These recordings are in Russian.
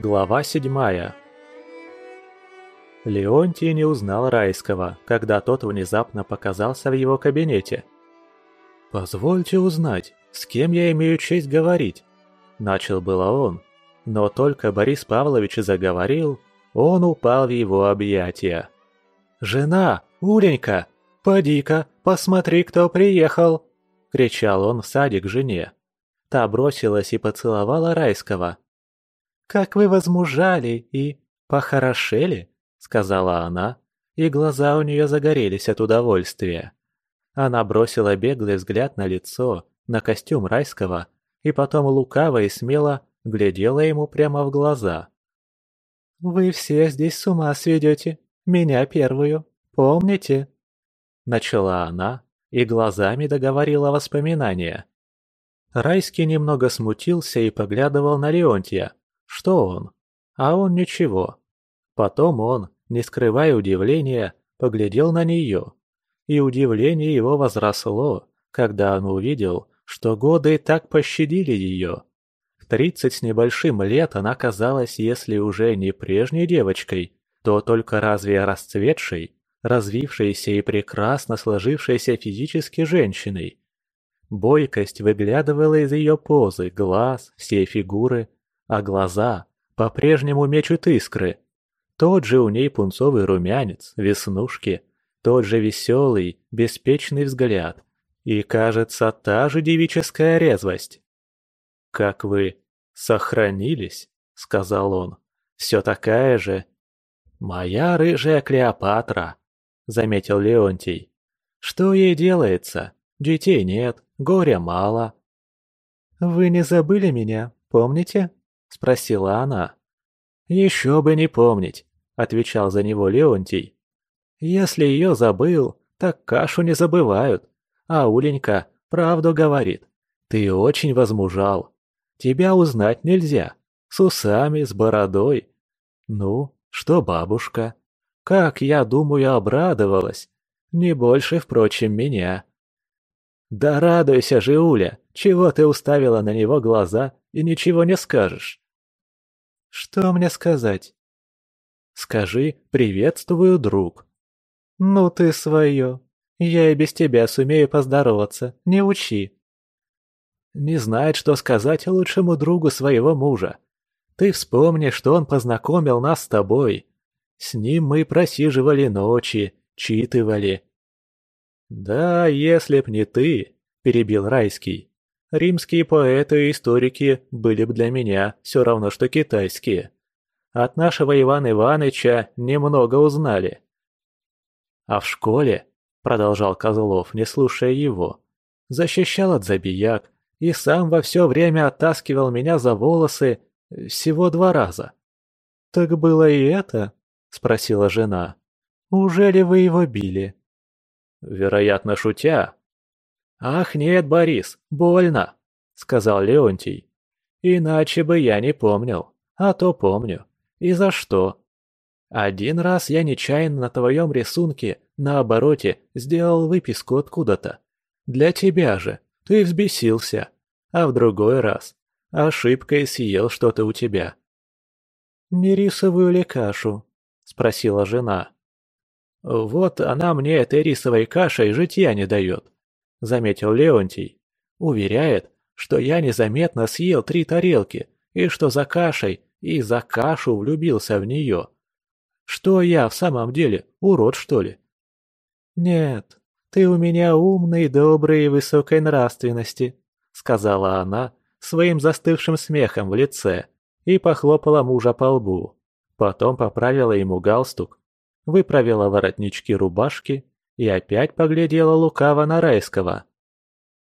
Глава седьмая Леонтий не узнал Райского, когда тот внезапно показался в его кабинете. «Позвольте узнать, с кем я имею честь говорить?» Начал было он, но только Борис Павлович заговорил, он упал в его объятия. «Жена, Уленька, поди-ка, посмотри, кто приехал!» — кричал он в садик жене. Та бросилась и поцеловала Райского. «Как вы возмужали и похорошели!» — сказала она, и глаза у нее загорелись от удовольствия. Она бросила беглый взгляд на лицо, на костюм Райского, и потом лукаво и смело глядела ему прямо в глаза. «Вы всех здесь с ума сведете, меня первую, помните?» Начала она и глазами договорила воспоминания. Райский немного смутился и поглядывал на Леонтия. Что он? А он ничего. Потом он, не скрывая удивления, поглядел на нее. И удивление его возросло, когда он увидел, что годы так пощадили ее. В тридцать с небольшим лет она казалась, если уже не прежней девочкой, то только разве расцветшей, развившейся и прекрасно сложившейся физически женщиной. Бойкость выглядывала из ее позы, глаз, всей фигуры, а глаза по-прежнему мечут искры. Тот же у ней пунцовый румянец, веснушки, тот же веселый, беспечный взгляд. И, кажется, та же девическая резвость. «Как вы сохранились?» — сказал он. «Все такая же». «Моя рыжая Клеопатра», — заметил Леонтий. «Что ей делается? Детей нет, горя мало». «Вы не забыли меня, помните?» — спросила она. «Еще бы не помнить», — отвечал за него Леонтий. «Если ее забыл, так кашу не забывают. А Уленька правду говорит. Ты очень возмужал. Тебя узнать нельзя. С усами, с бородой. Ну, что бабушка? Как, я думаю, обрадовалась. Не больше, впрочем, меня. Да радуйся же, Уля, чего ты уставила на него глаза и ничего не скажешь? Что мне сказать? Скажи «приветствую, друг». Ну ты свое. Я и без тебя сумею поздороваться, не учи. Не знает, что сказать лучшему другу своего мужа. Ты вспомни, что он познакомил нас с тобой. С ним мы просиживали ночи, читывали. Да, если б не ты, перебил Райский. Римские поэты и историки были бы для меня все равно, что китайские. От нашего Ивана Иваныча немного узнали. А в школе продолжал Козлов, не слушая его. Защищал от забияк и сам во все время оттаскивал меня за волосы всего два раза. «Так было и это?» – спросила жена. «Ужели вы его били?» «Вероятно, шутя». «Ах нет, Борис, больно!» – сказал Леонтий. «Иначе бы я не помнил, а то помню. И за что?» Один раз я нечаянно на твоем рисунке на обороте сделал выписку откуда-то. Для тебя же. Ты взбесился. А в другой раз ошибкой съел что-то у тебя. «Не рисовую ли кашу?» – спросила жена. «Вот она мне этой рисовой кашей житья не дает», – заметил Леонтий. «Уверяет, что я незаметно съел три тарелки, и что за кашей и за кашу влюбился в нее. Что я в самом деле, урод что ли? Нет, ты у меня умный, добрый и высокой нравственности, сказала она своим застывшим смехом в лице и похлопала мужа по лбу. Потом поправила ему галстук, выправила воротнички рубашки и опять поглядела лукаво на Райского.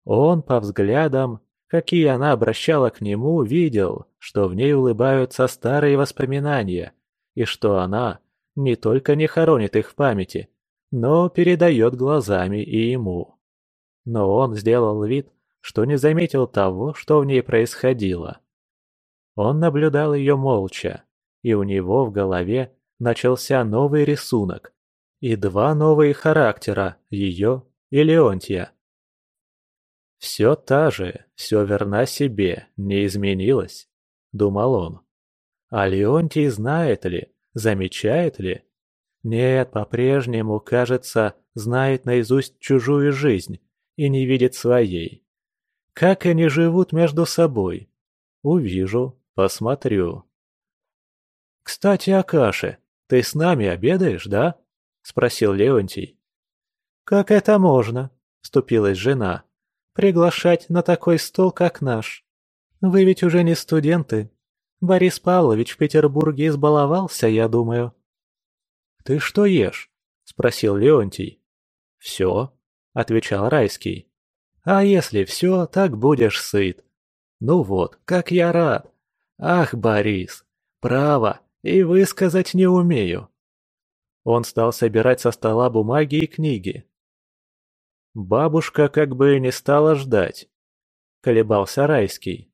Он по взглядам, какие она обращала к нему, видел, что в ней улыбаются старые воспоминания, и что она не только не хоронит их в памяти, но передает глазами и ему. Но он сделал вид, что не заметил того, что в ней происходило. Он наблюдал ее молча, и у него в голове начался новый рисунок и два новые характера ее и Леонтия. «Все та же, все верна себе, не изменилась», — думал он. А Леонтий знает ли, замечает ли? Нет, по-прежнему, кажется, знает наизусть чужую жизнь и не видит своей. Как они живут между собой? Увижу, посмотрю. «Кстати, о каше. Ты с нами обедаешь, да?» – спросил Леонтий. «Как это можно?» – вступилась жена. «Приглашать на такой стол, как наш. Вы ведь уже не студенты. Борис Павлович в Петербурге избаловался, я думаю». «Ты что ешь?» – спросил Леонтий. «Все», – отвечал Райский. «А если все, так будешь сыт. Ну вот, как я рад. Ах, Борис, право, и высказать не умею». Он стал собирать со стола бумаги и книги. Бабушка как бы не стала ждать. Колебался Райский.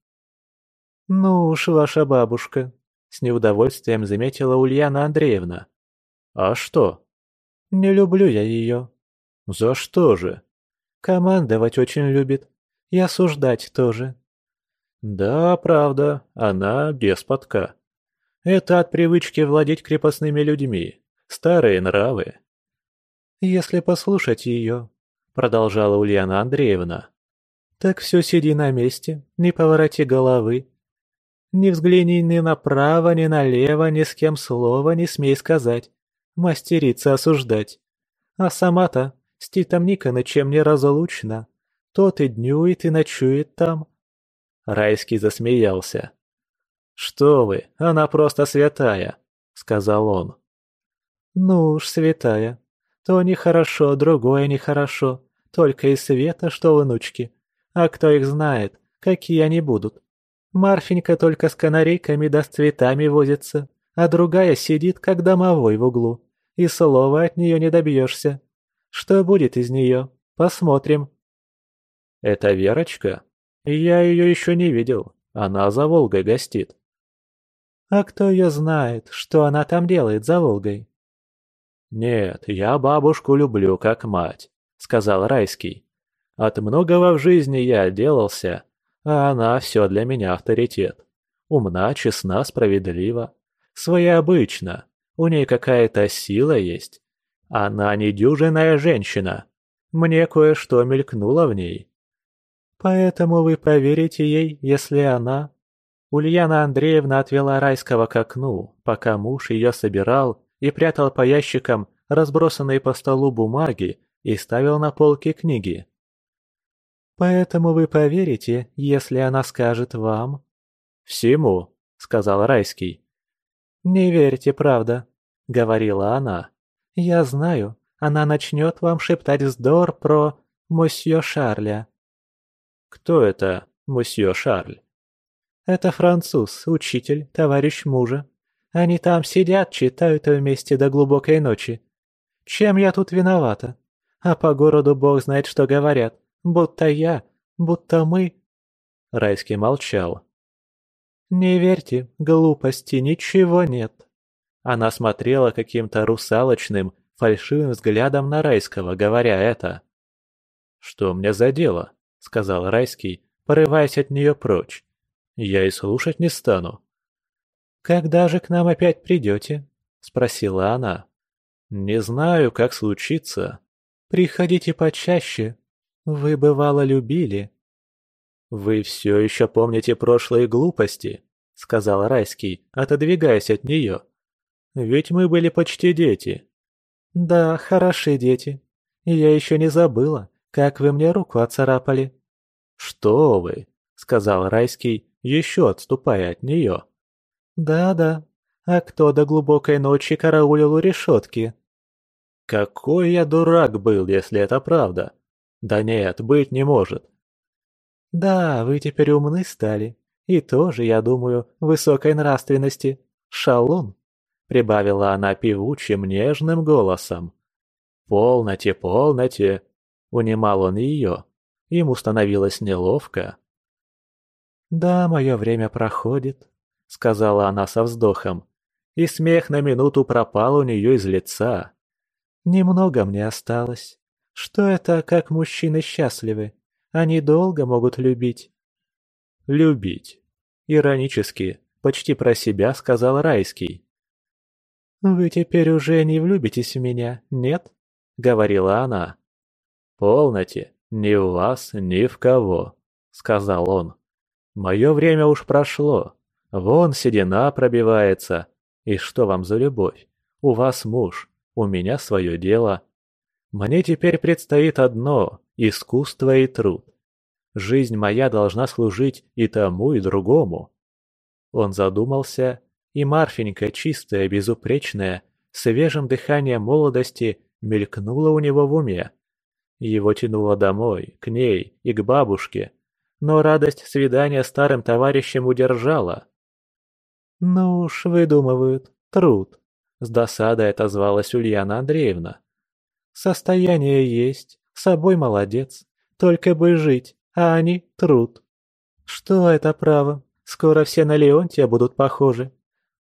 «Ну уж, ваша бабушка», — с неудовольствием заметила Ульяна Андреевна. «А что?» «Не люблю я ее». «За что же?» «Командовать очень любит. И осуждать тоже». «Да, правда, она деспотка. Это от привычки владеть крепостными людьми. Старые нравы». «Если послушать ее», — продолжала Ульяна Андреевна, «так все сиди на месте, не повороти головы. Не взгляни ни направо, ни налево, ни с кем слова не смей сказать мастерица осуждать. А сама-то с Титом Никонычем не разлучна. Тот и днюет, и ночует там. Райский засмеялся. «Что вы, она просто святая», — сказал он. «Ну уж, святая. То нехорошо, другое нехорошо. Только и света, что внучки. А кто их знает, какие они будут. Марфенька только с канарейками да с цветами возится, а другая сидит, как домовой в углу и слова от нее не добьешься. Что будет из нее? Посмотрим. Это Верочка? Я ее еще не видел. Она за Волгой гостит. А кто ее знает, что она там делает за Волгой? Нет, я бабушку люблю как мать, сказал Райский. От многого в жизни я отделался, а она все для меня авторитет. Умна, честна, справедлива. Своеобычна. У ней какая-то сила есть. Она недюжинная женщина. Мне кое-что мелькнуло в ней. Поэтому вы поверите ей, если она... Ульяна Андреевна отвела Райского к окну, пока муж ее собирал и прятал по ящикам разбросанные по столу бумаги и ставил на полки книги. «Поэтому вы поверите, если она скажет вам?» «Всему», — сказал Райский. «Не верьте, правда говорила она. «Я знаю, она начнет вам шептать вздор про мосье Шарля». «Кто это, мосье Шарль?» «Это француз, учитель, товарищ мужа. Они там сидят, читают вместе до глубокой ночи. Чем я тут виновата? А по городу бог знает, что говорят. Будто я, будто мы...» Райский молчал. «Не верьте, глупости, ничего нет», она смотрела каким-то русалочным, фальшивым взглядом на Райского, говоря это. «Что мне за дело?» — сказал Райский, порываясь от нее прочь. «Я и слушать не стану». «Когда же к нам опять придете?» — спросила она. «Не знаю, как случится. Приходите почаще. Вы, бывало, любили». «Вы все еще помните прошлые глупости?» — сказал Райский, отодвигаясь от нее. Ведь мы были почти дети. Да, хорошие дети. Я еще не забыла, как вы мне руку оцарапали. Что вы, сказал Райский, еще отступая от нее. Да-да. А кто до глубокой ночи караулил у решетки? Какой я дурак был, если это правда. Да нет, быть не может. Да, вы теперь умны стали. И тоже, я думаю, высокой нравственности. Шалун прибавила она певучим нежным голосом. «Полноте, полноте!» — унимал он ее. Ему становилось неловко. «Да, мое время проходит», — сказала она со вздохом, и смех на минуту пропал у нее из лица. «Немного мне осталось. Что это, как мужчины счастливы? Они долго могут любить». «Любить», — иронически, – почти про себя сказал Райский. «Вы теперь уже не влюбитесь в меня, нет?» – говорила она. «Полноте, ни у вас, ни в кого», – сказал он. «Мое время уж прошло. Вон седина пробивается. И что вам за любовь? У вас муж, у меня свое дело. Мне теперь предстоит одно – искусство и труд. Жизнь моя должна служить и тому, и другому». Он задумался, и Марфенька, чистая, безупречная, свежим дыханием молодости, мелькнула у него в уме. Его тянуло домой, к ней и к бабушке, но радость свидания старым товарищем удержала. «Ну уж, выдумывают, труд», — с досадой отозвалась Ульяна Андреевна. «Состояние есть, собой молодец, только бы жить, а они — труд. Что это право, скоро все на Леонтия будут похожи.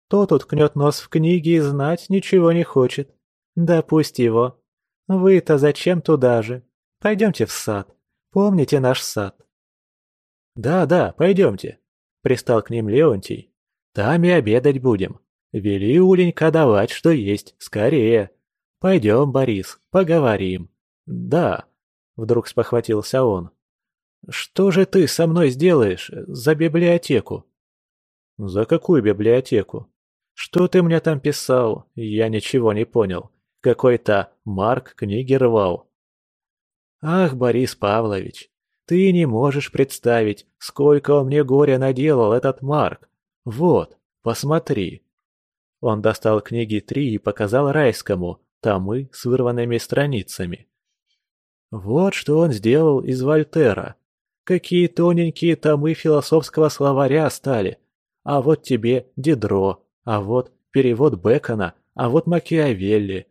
Тот уткнет нос в книги и знать ничего не хочет. Да пусть его. Вы-то зачем туда же? Пойдемте в сад. Помните наш сад?» «Да-да, пойдемте», — пристал к ним Леонтий. «Там и обедать будем. Вели, Уленька, давать, что есть, скорее. Пойдем, Борис, поговорим». «Да», — вдруг спохватился он. «Что же ты со мной сделаешь за библиотеку?» «За какую библиотеку? Что ты мне там писал? Я ничего не понял. Какой-то Марк книги рвал». «Ах, Борис Павлович, ты не можешь представить, сколько он мне горя наделал, этот Марк. Вот, посмотри». Он достал книги три и показал Райскому, томы с вырванными страницами. Вот что он сделал из Вольтера. Какие тоненькие томы философского словаря стали. А вот тебе Дидро, а вот перевод Бекона, а вот Макиавелли.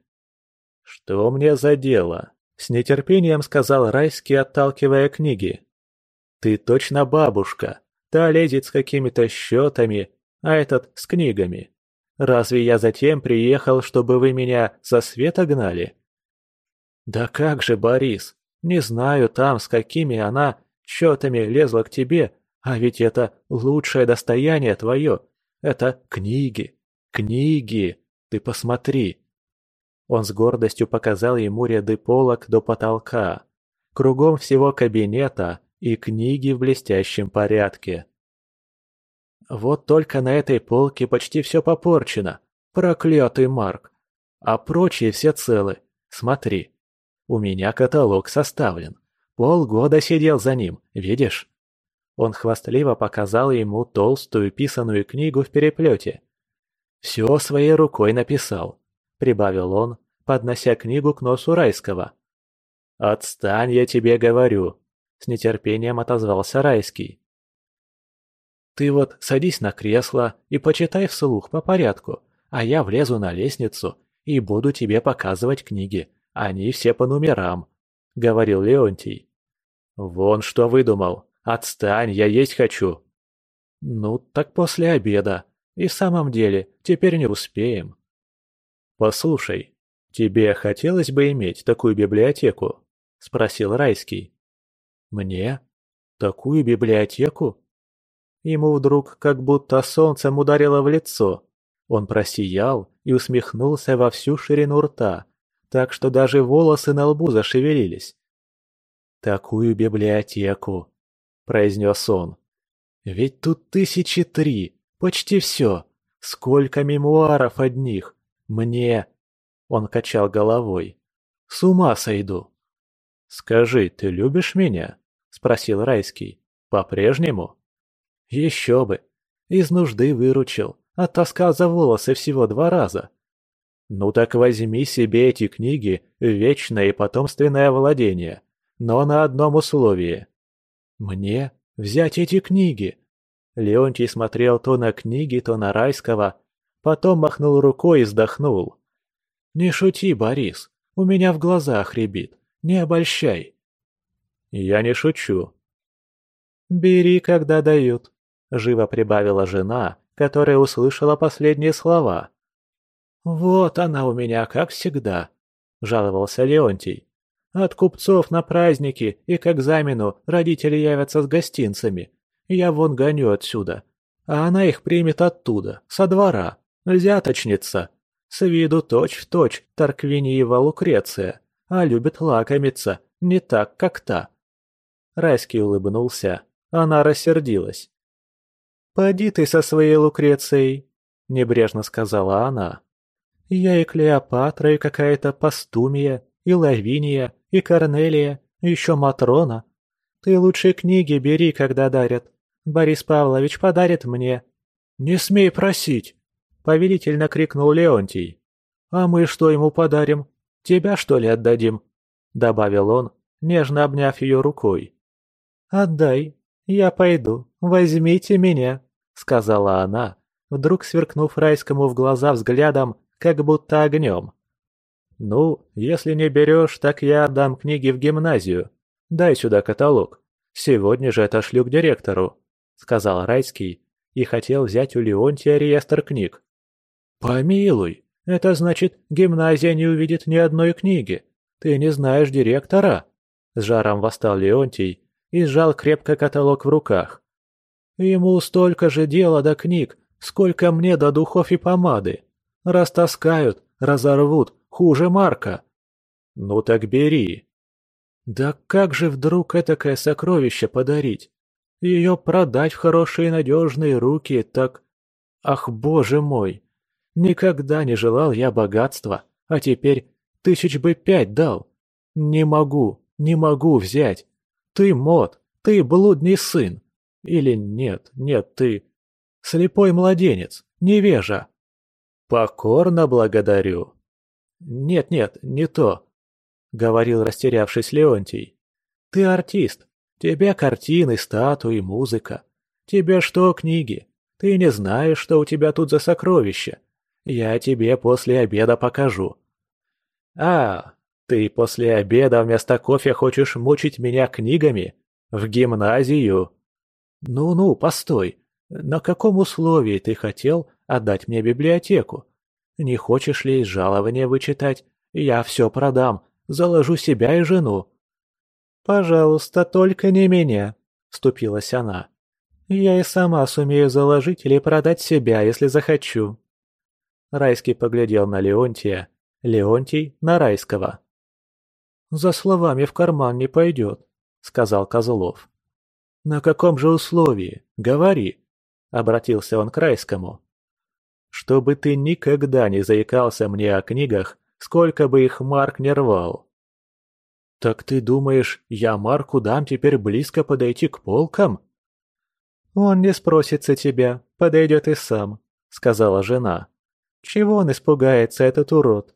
Что мне за дело? С нетерпением сказал Райский, отталкивая книги. Ты точно бабушка. Та лезет с какими-то счетами, а этот с книгами. Разве я затем приехал, чтобы вы меня за свет огнали? Да как же, Борис, не знаю там, с какими она счетами лезла к тебе, а ведь это лучшее достояние твое. Это книги, книги, ты посмотри. Он с гордостью показал ему ряды полок до потолка. Кругом всего кабинета и книги в блестящем порядке. Вот только на этой полке почти все попорчено. Проклятый Марк. А прочие все целы. Смотри. У меня каталог составлен. Полгода сидел за ним, видишь?» Он хвастливо показал ему толстую писаную книгу в переплете. «Все своей рукой написал», — прибавил он, поднося книгу к носу Райского. «Отстань, я тебе говорю», — с нетерпением отозвался Райский. «Ты вот садись на кресло и почитай вслух по порядку, а я влезу на лестницу и буду тебе показывать книги, они все по номерам», — говорил Леонтий. «Вон что выдумал! Отстань, я есть хочу!» «Ну, так после обеда. И в самом деле, теперь не успеем». «Послушай, тебе хотелось бы иметь такую библиотеку?» – спросил Райский. «Мне? Такую библиотеку?» Ему вдруг как будто солнцем ударило в лицо. Он просиял и усмехнулся во всю ширину рта, так что даже волосы на лбу зашевелились. «Такую библиотеку», — произнес он. «Ведь тут тысячи три, почти все. Сколько мемуаров одних. Мне...» Он качал головой. «С ума сойду». «Скажи, ты любишь меня?» — спросил Райский. «По-прежнему?» «Еще бы. Из нужды выручил. Оттаскал за волосы всего два раза. Ну так возьми себе эти книги вечное и потомственное владение но на одном условии. Мне взять эти книги? Леонтий смотрел то на книги, то на Райского, потом махнул рукой и вздохнул. «Не шути, Борис, у меня в глазах рябит, не обольщай». «Я не шучу». «Бери, когда дают», — живо прибавила жена, которая услышала последние слова. «Вот она у меня, как всегда», — жаловался Леонтий. От купцов на праздники и к экзамену родители явятся с гостинцами. Я вон гоню отсюда. а она их примет оттуда, со двора, взяточница. С виду точь-в-точь Тарквиниева Лукреция, а любит лакомиться, не так, как та. Райский улыбнулся, она рассердилась. «Поди ты со своей Лукрецией», — небрежно сказала она. «Я и Клеопатра, и какая-то Пастумия, и Лавиния, и Корнелия, и еще Матрона. Ты лучшие книги бери, когда дарят. Борис Павлович подарит мне». «Не смей просить!» — повелительно крикнул Леонтий. «А мы что ему подарим? Тебя, что ли, отдадим?» — добавил он, нежно обняв ее рукой. «Отдай, я пойду, возьмите меня», — сказала она, вдруг сверкнув райскому в глаза взглядом, как будто огнем. «Ну, если не берешь, так я отдам книги в гимназию. Дай сюда каталог. Сегодня же отошлю к директору», — сказал Райский и хотел взять у Леонтия реестр книг. «Помилуй, это значит, гимназия не увидит ни одной книги. Ты не знаешь директора?» С жаром восстал Леонтий и сжал крепко каталог в руках. «Ему столько же дела до книг, сколько мне до духов и помады. Растаскают, разорвут, хуже Марка». «Ну так бери». «Да как же вдруг этакое сокровище подарить? Ее продать в хорошие надежные руки, так... Ах, боже мой! Никогда не желал я богатства, а теперь тысяч бы пять дал. Не могу, не могу взять. Ты мод, ты блудный сын. Или нет, нет, ты... Слепой младенец, невежа. Покорно благодарю. Нет-нет, не то, — говорил растерявшись Леонтий. Ты артист. Тебе картины, статуи, музыка. Тебе что книги? Ты не знаешь, что у тебя тут за сокровища. Я тебе после обеда покажу. А, ты после обеда вместо кофе хочешь мучить меня книгами? В гимназию? Ну-ну, постой. На каком условии ты хотел отдать мне библиотеку? Не хочешь ли из жалования вычитать? Я все продам, заложу себя и жену. Пожалуйста, только не меня, вступилась она. Я и сама сумею заложить или продать себя, если захочу. Райский поглядел на Леонтия, Леонтий на Райского. «За словами в карман не пойдет», — сказал Козлов. «На каком же условии? Говори», — обратился он к Райскому. «Чтобы ты никогда не заикался мне о книгах, сколько бы их Марк не рвал». «Так ты думаешь, я Марку дам теперь близко подойти к полкам?» «Он не спросится тебя, подойдет и сам», — сказала жена. «Чего он испугается, этот урод?»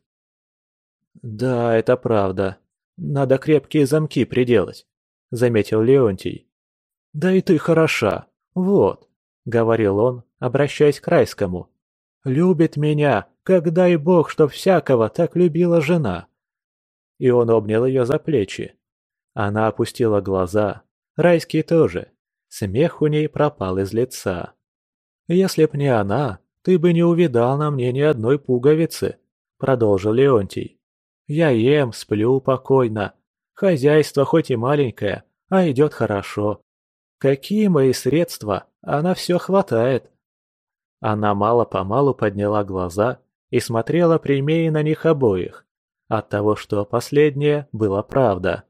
«Да, это правда», «Надо крепкие замки приделать», — заметил Леонтий. «Да и ты хороша. Вот», — говорил он, обращаясь к Райскому. «Любит меня, как дай бог, чтоб всякого так любила жена». И он обнял ее за плечи. Она опустила глаза. Райский тоже. Смех у ней пропал из лица. «Если б не она, ты бы не увидал на мне ни одной пуговицы», — продолжил Леонтий. Я ем, сплю покойно. Хозяйство хоть и маленькое, а идет хорошо. Какие мои средства, она все хватает. Она мало-помалу подняла глаза и смотрела прямее на них обоих, от того, что последнее было правда.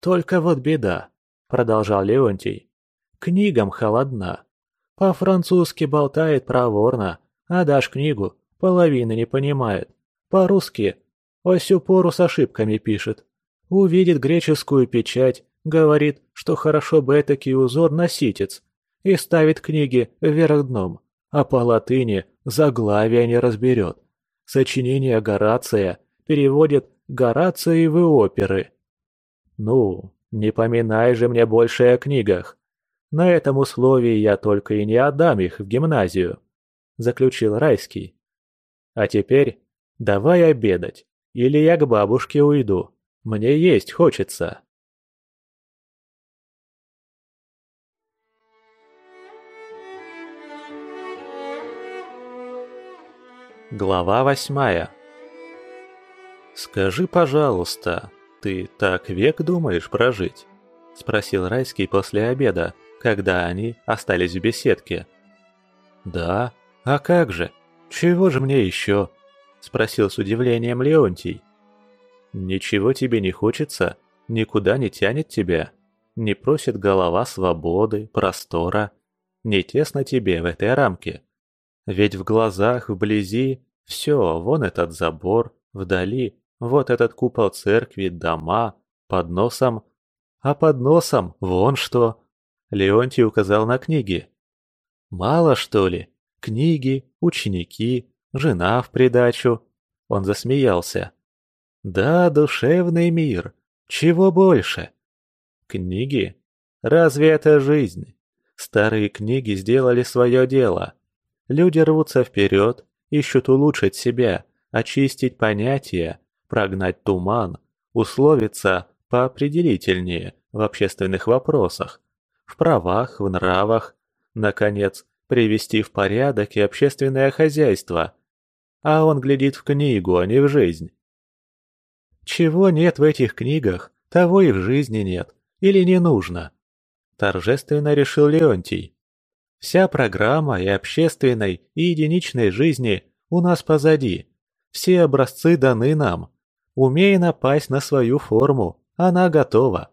«Только вот беда», — продолжал Леонтий. «Книгам холодна. По-французски болтает проворно, а дашь книгу, половины не понимает. По-русски во всю пору с ошибками пишет. Увидит греческую печать, говорит, что хорошо бы этакий узор на ситец, и ставит книги вверх дном, а по латыни заглавия не разберет. Сочинение Горация переводит Горациевы оперы. Ну, не поминай же мне больше о книгах. На этом условии я только и не отдам их в гимназию, заключил Райский. А теперь давай обедать. Или я к бабушке уйду. Мне есть хочется. Глава восьмая «Скажи, пожалуйста, ты так век думаешь прожить?» – спросил Райский после обеда, когда они остались в беседке. «Да? А как же? Чего же мне еще?» – спросил с удивлением Леонтий. «Ничего тебе не хочется? Никуда не тянет тебя? Не просит голова свободы, простора? Не тесно тебе в этой рамке? Ведь в глазах, вблизи, все, вон этот забор, вдали, вот этот купол церкви, дома, под носом. А под носом вон что!» Леонтий указал на книги. «Мало, что ли? Книги, ученики, жена в придачу?» Он засмеялся. «Да, душевный мир. Чего больше?» «Книги? Разве это жизнь?» Старые книги сделали свое дело. Люди рвутся вперед, ищут улучшить себя, очистить понятия, прогнать туман, условиться поопределительнее в общественных вопросах, в правах, в нравах, наконец, привести в порядок и общественное хозяйство. А он глядит в книгу, а не в жизнь. Чего нет в этих книгах, того и в жизни нет, или не нужно. Торжественно решил Леонтий. Вся программа и общественной, и единичной жизни у нас позади. Все образцы даны нам. Умей напасть на свою форму, она готова.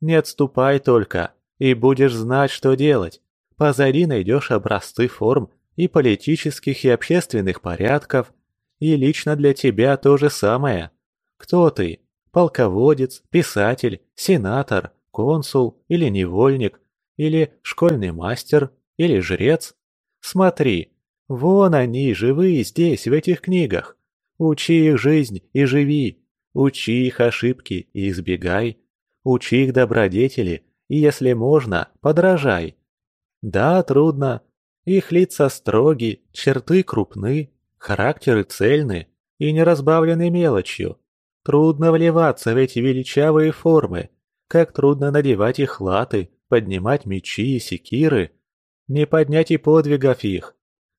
Не отступай только, и будешь знать, что делать. Позади найдешь образцы форм и политических, и общественных порядков, и лично для тебя то же самое. Кто ты? Полководец, писатель, сенатор, консул или невольник, или школьный мастер, или жрец? Смотри, вон они, живые здесь, в этих книгах. Учи их жизнь и живи. Учи их ошибки и избегай. Учи их добродетели и, если можно, подражай. Да, трудно. Их лица строги, черты крупны, характеры цельны и не разбавлены мелочью. Трудно вливаться в эти величавые формы, как трудно надевать их латы, поднимать мечи и секиры. Не поднять и подвигов их.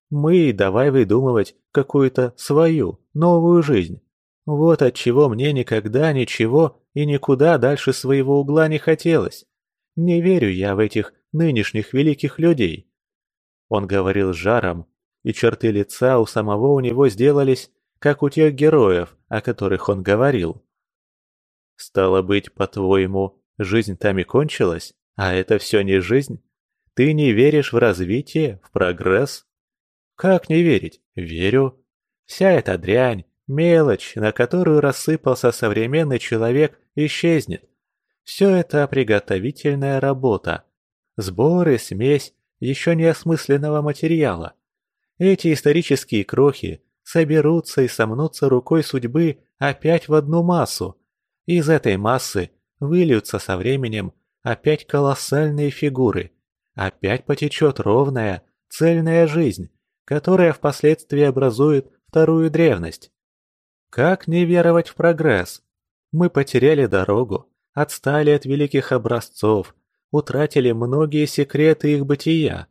Мы давай выдумывать какую-то свою, новую жизнь. Вот отчего мне никогда ничего и никуда дальше своего угла не хотелось. Не верю я в этих нынешних великих людей. Он говорил с жаром, и черты лица у самого у него сделались, как у тех героев, о которых он говорил. Стало быть, по-твоему, жизнь там и кончилась, а это все не жизнь? Ты не веришь в развитие, в прогресс? Как не верить? Верю. Вся эта дрянь, Мелочь, на которую рассыпался современный человек, исчезнет. Все это приготовительная работа. Сбор и смесь еще не осмысленного материала. Эти исторические крохи соберутся и сомнутся рукой судьбы опять в одну массу. Из этой массы выльются со временем опять колоссальные фигуры. Опять потечет ровная, цельная жизнь, которая впоследствии образует вторую древность. Как не веровать в прогресс? Мы потеряли дорогу, отстали от великих образцов, утратили многие секреты их бытия.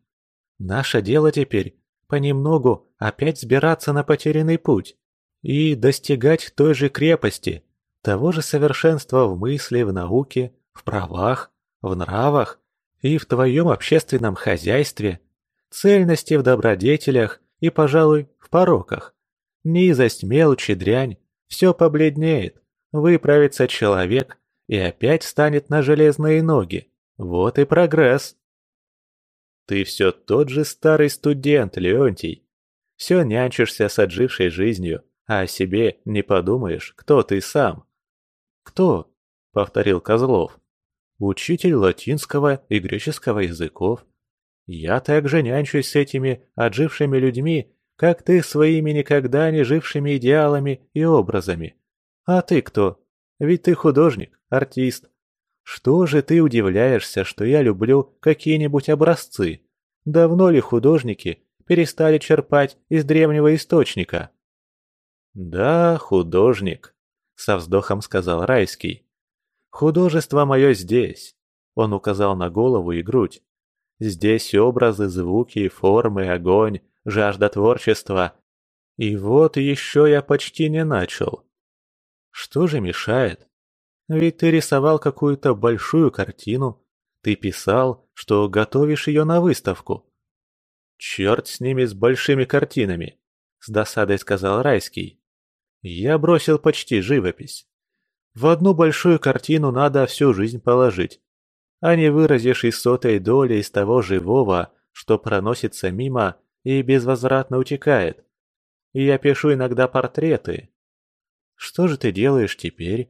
Наше дело теперь понемногу опять сбираться на потерянный путь и достигать той же крепости, того же совершенства в мысли, в науке, в правах, в нравах и в твоем общественном хозяйстве, цельности в добродетелях и, пожалуй, в пороках. Низость, мелочь и дрянь. Все побледнеет, выправится человек и опять станет на железные ноги. Вот и прогресс. Ты все тот же старый студент, Леонтий. Все нянчишься с отжившей жизнью, а о себе не подумаешь, кто ты сам. Кто? — повторил Козлов. Учитель латинского и греческого языков. Я также нянчусь с этими отжившими людьми как ты своими никогда не жившими идеалами и образами. А ты кто? Ведь ты художник, артист. Что же ты удивляешься, что я люблю какие-нибудь образцы? Давно ли художники перестали черпать из древнего источника? Да, художник, со вздохом сказал Райский. Художество мое здесь. Он указал на голову и грудь. Здесь образы, звуки, формы, огонь, жажда творчества. И вот еще я почти не начал. Что же мешает? Ведь ты рисовал какую-то большую картину. Ты писал, что готовишь ее на выставку. «Черт с ними, с большими картинами!» – с досадой сказал Райский. «Я бросил почти живопись. В одну большую картину надо всю жизнь положить, а не выразишь и сотой доли из того живого, что проносится мимо и безвозвратно утекает. И я пишу иногда портреты. Что же ты делаешь теперь?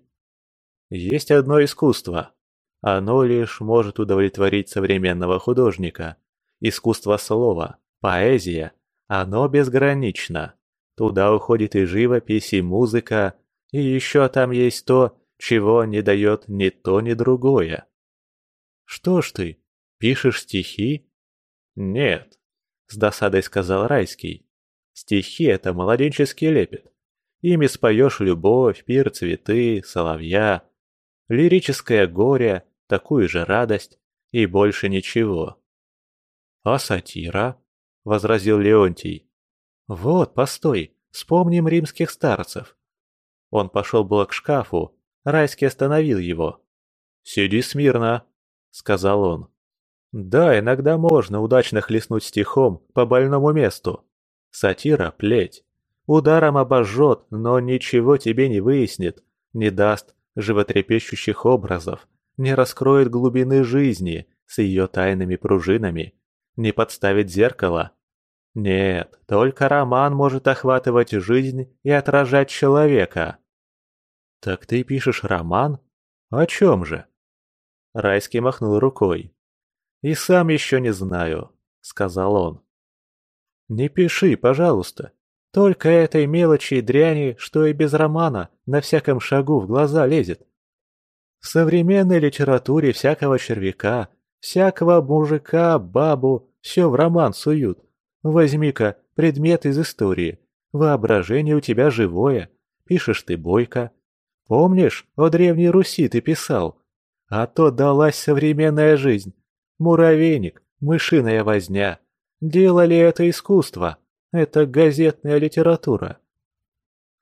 Есть одно искусство. Оно лишь может удовлетворить современного художника. Искусство слова. Поэзия, оно безгранично. Туда уходит и живопись, и музыка, и еще там есть то, чего не дает ни то, ни другое. Что ж ты, пишешь стихи? Нет, с досадой сказал Райский. Стихи — это младенческий лепет. Ими споешь любовь, пир, цветы, соловья, лирическое горе, такую же радость и больше ничего. А сатира? — возразил Леонтий. «Вот, постой, вспомним римских старцев». Он пошел было к шкафу, Райский остановил его. «Сиди смирно», — сказал он. «Да, иногда можно удачно хлестнуть стихом по больному месту. Сатира — плеть. Ударом обожжет, но ничего тебе не выяснит, не даст животрепещущих образов, не раскроет глубины жизни с ее тайными пружинами, не подставить зеркало. Нет, только роман может охватывать жизнь и отражать человека. Так ты пишешь роман? О чем же? Райский махнул рукой. И сам еще не знаю, сказал он. Не пиши, пожалуйста. Только этой мелочи и дряни, что и без романа, на всяком шагу в глаза лезет. В современной литературе всякого червяка Всякого мужика, бабу, все в роман суют. Возьми-ка предмет из истории. Воображение у тебя живое. Пишешь ты бойко. Помнишь, о Древней Руси ты писал? А то далась современная жизнь. Муравейник, мышиная возня. Делали это искусство. Это газетная литература.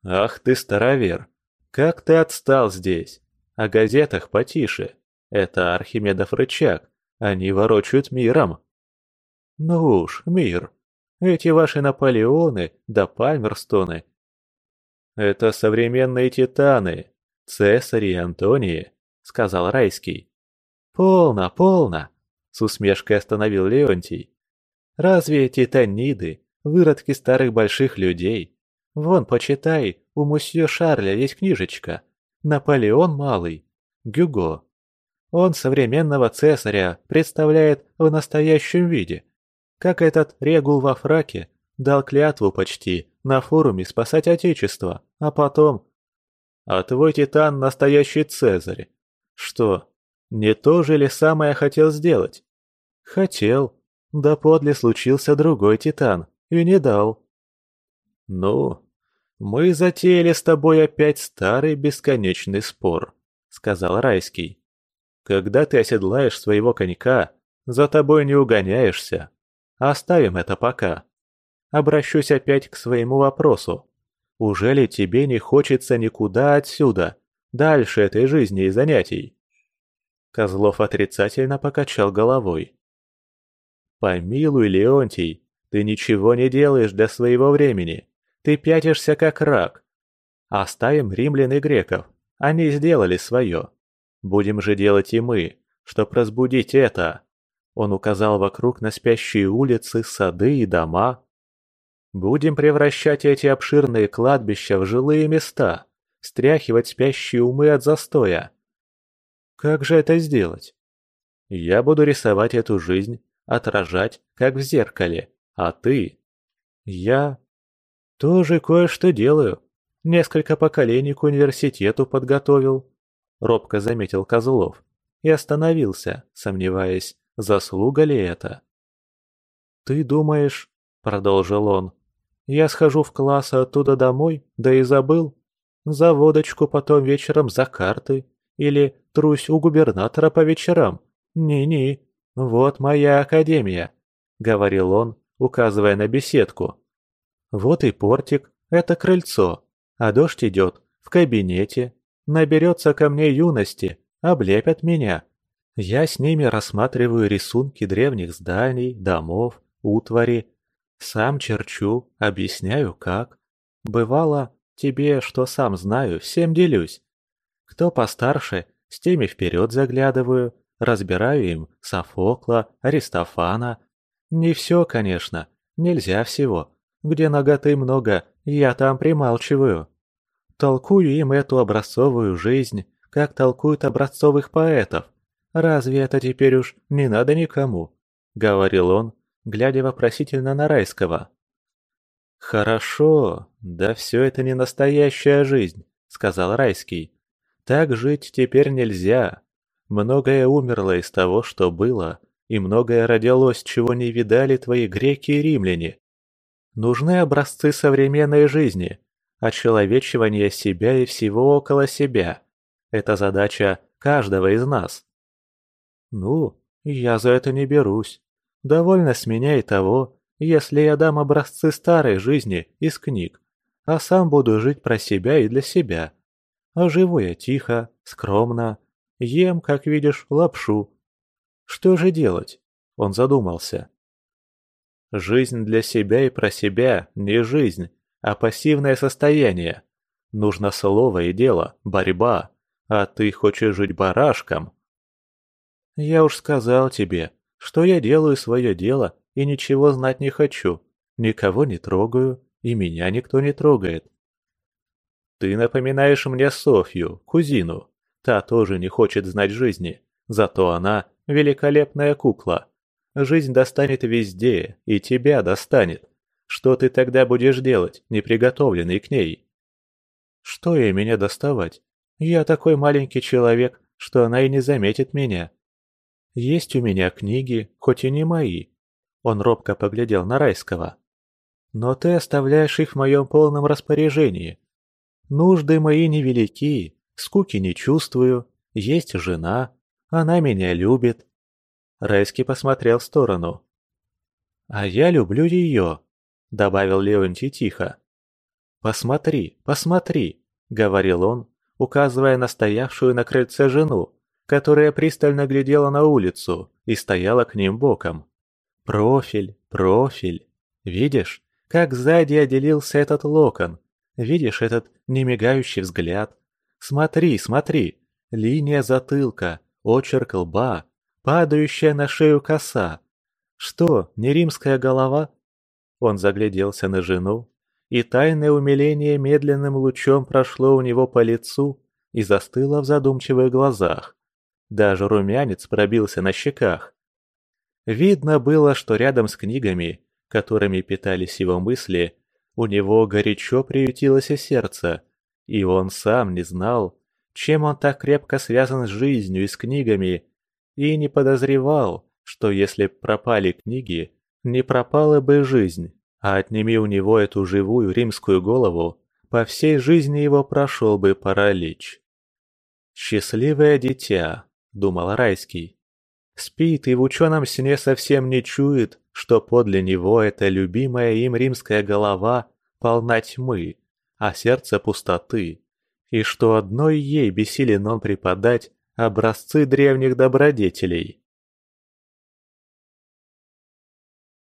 Ах ты старовер. Как ты отстал здесь. О газетах потише. Это Архимедов рычаг. Они ворочают миром. Ну уж, мир. Эти ваши Наполеоны да Пальмерстоны. Это современные титаны, Цесарь и Антонии, сказал Райский. Полно, полно, с усмешкой остановил Леонтий. Разве титаниды, выродки старых больших людей? Вон, почитай, у мусье Шарля есть книжечка. Наполеон Малый, Гюго. Он современного цесаря представляет в настоящем виде. Как этот регул во фраке дал клятву почти на форуме спасать Отечество, а потом... А твой титан настоящий цезарь. Что, не то же ли самое хотел сделать? Хотел. Да подле случился другой титан, и не дал. Ну, мы затеяли с тобой опять старый бесконечный спор, сказал Райский. Когда ты оседлаешь своего конька, за тобой не угоняешься. Оставим это пока. Обращусь опять к своему вопросу. Уже ли тебе не хочется никуда отсюда, дальше этой жизни и занятий?» Козлов отрицательно покачал головой. «Помилуй, Леонтий, ты ничего не делаешь для своего времени. Ты пятишься как рак. Оставим римлян и греков. Они сделали свое. Будем же делать и мы, чтоб разбудить это. Он указал вокруг на спящие улицы, сады и дома. Будем превращать эти обширные кладбища в жилые места, стряхивать спящие умы от застоя. Как же это сделать? Я буду рисовать эту жизнь, отражать, как в зеркале, а ты? Я тоже кое-что делаю. Несколько поколений к университету подготовил, — робко заметил Козлов и остановился, сомневаясь, заслуга ли это. «Ты думаешь, — продолжил он, — я схожу в класс, а оттуда домой, да и забыл? За водочку потом вечером за карты? Или трусь у губернатора по вечерам? Ни-ни, вот моя академия», — говорил он, указывая на беседку. «Вот и портик, это крыльцо, а дождь идет в кабинете, Наберется ко мне юности, облепят меня. Я с ними рассматриваю рисунки древних зданий, домов, утвари. Сам черчу, объясняю как. Бывало, тебе, что сам знаю, всем делюсь. Кто постарше, с теми вперед заглядываю, разбираю им Софокла, Аристофана. Не все, конечно, нельзя всего. Где ноготы много, я там прималчиваю. Толкую им эту образцовую жизнь, как толкуют образцовых поэтов. Разве это теперь уж не надо никому?» — говорил он, глядя вопросительно на Райского. «Хорошо, да все это не настоящая жизнь», — сказал Райский. «Так жить теперь нельзя. Многое умерло из того, что было, и многое родилось, чего не видали твои греки и римляне. Нужны образцы современной жизни, очеловечивание себя и всего около себя. Это задача каждого из нас. Ну, я за это не берусь. Довольно с меня и того, если я дам образцы старой жизни из книг, а сам буду жить про себя и для себя. А живу я тихо, скромно, ем, как видишь, лапшу. Что же делать? Он задумался. Жизнь для себя и про себя не жизнь, а пассивное состояние. Нужно слово и дело, борьба, а ты хочешь жить барашком. Я уж сказал тебе, что я делаю свое дело и ничего знать не хочу, никого не трогаю, и меня никто не трогает. Ты напоминаешь мне Софью, кузину. Та тоже не хочет знать жизни, зато она великолепная кукла. Жизнь достанет везде, и тебя достанет. Что ты тогда будешь делать, неприготовленный к ней? Что ей меня доставать? Я такой маленький человек, что она и не заметит меня. Есть у меня книги, хоть и не мои. Он робко поглядел на Райского. Но ты оставляешь их в моем полном распоряжении. Нужды мои невелики, скуки не чувствую, есть жена, она меня любит. Райский посмотрел в сторону. «А я люблю ее», — добавил Леонтий тихо. «Посмотри, посмотри», — говорил он, указывая на стоявшую на крыльце жену, которая пристально глядела на улицу и стояла к ним боком. «Профиль, профиль. Видишь, как сзади отделился этот локон? Видишь этот немигающий взгляд? Смотри, смотри, линия затылка, очерк лба, падающая на шею коса. Что, не римская голова?» Он загляделся на жену, и тайное умиление медленным лучом прошло у него по лицу и застыло в задумчивых глазах. Даже румянец пробился на щеках. Видно было, что рядом с книгами, которыми питались его мысли, у него горячо приютилось и сердце, и он сам не знал, чем он так крепко связан с жизнью и с книгами, и не подозревал, что если пропали книги, не пропала бы жизнь, а отними у него эту живую римскую голову, по всей жизни его прошел бы паралич. «Счастливое дитя», — думал Райский. Спит и в ученом сне совсем не чует, что подле него эта любимая им римская голова полна тьмы, а сердце пустоты, и что одной ей бессилен он преподать образцы древних добродетелей.